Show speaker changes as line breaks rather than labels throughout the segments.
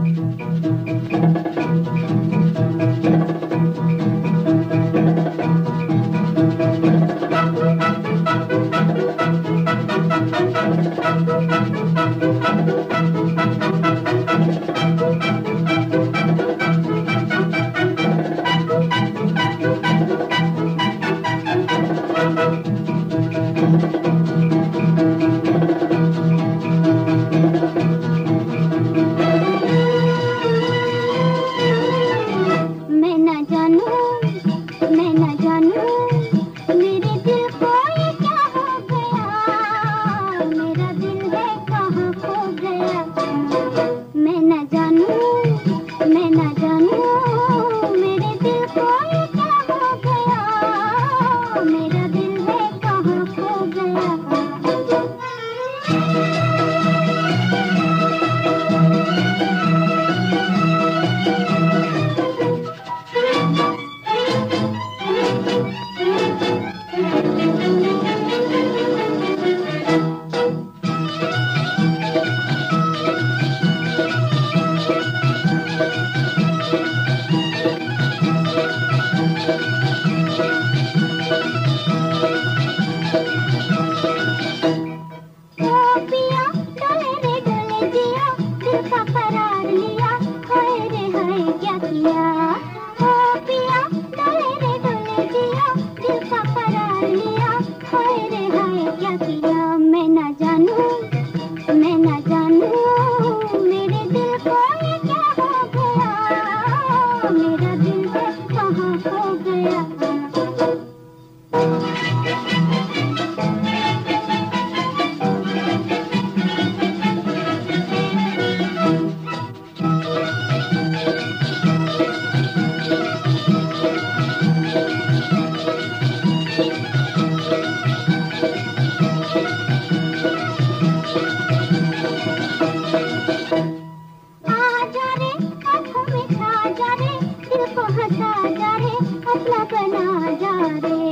Thank you. हाँ। Sunday.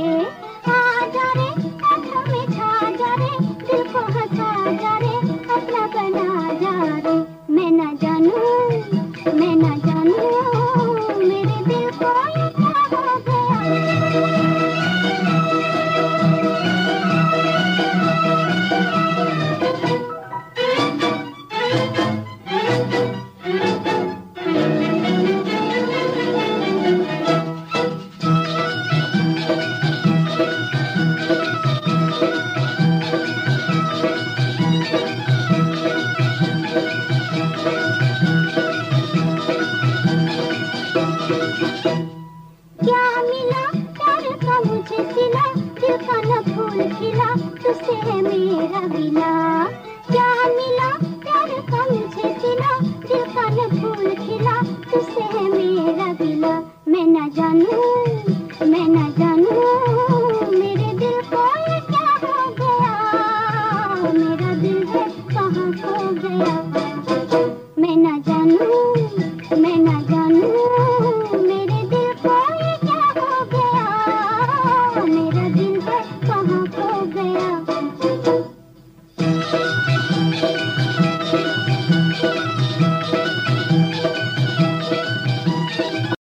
ravina